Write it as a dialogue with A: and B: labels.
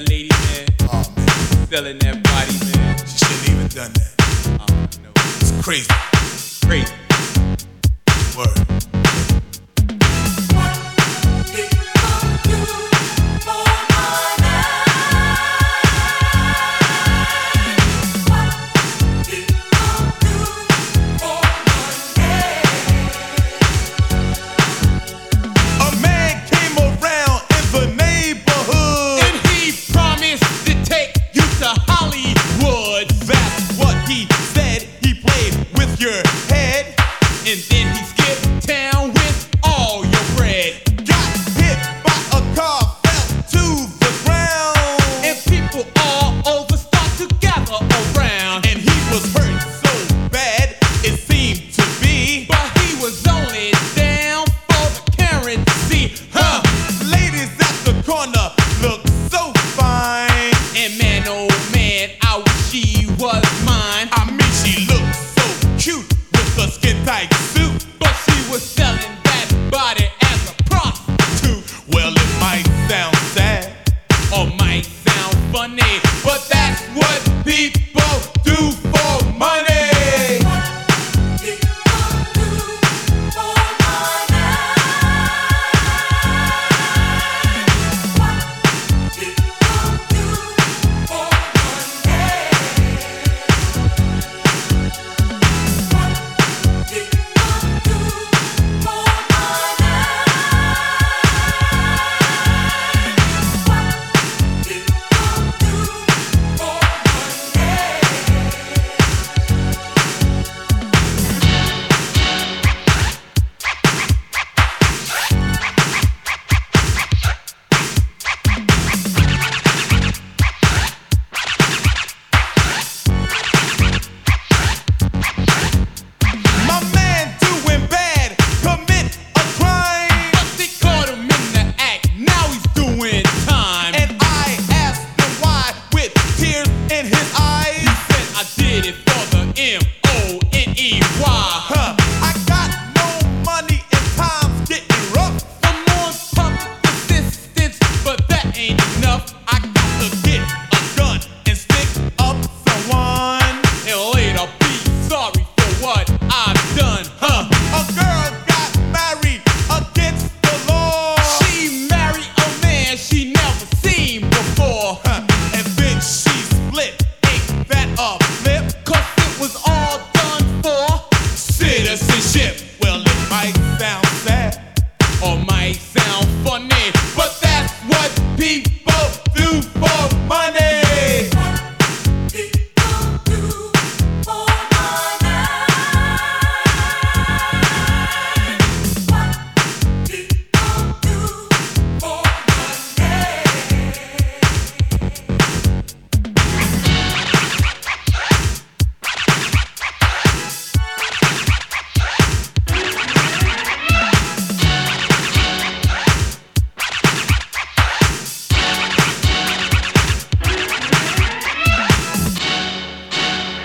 A: that lady, man. Uh. Oh, man. Selling that body, man.
B: She shouldn't even done that.
A: Uh, oh, no.
B: It's crazy.
A: Crazy.
B: Word.
A: Hollywood.
B: That's what he said. He played with your head.
A: And then he skipped town with all your bread.
B: Got hit by a car, fell to the ground.
A: And people all over start to gather around.
B: Tight
A: city. deep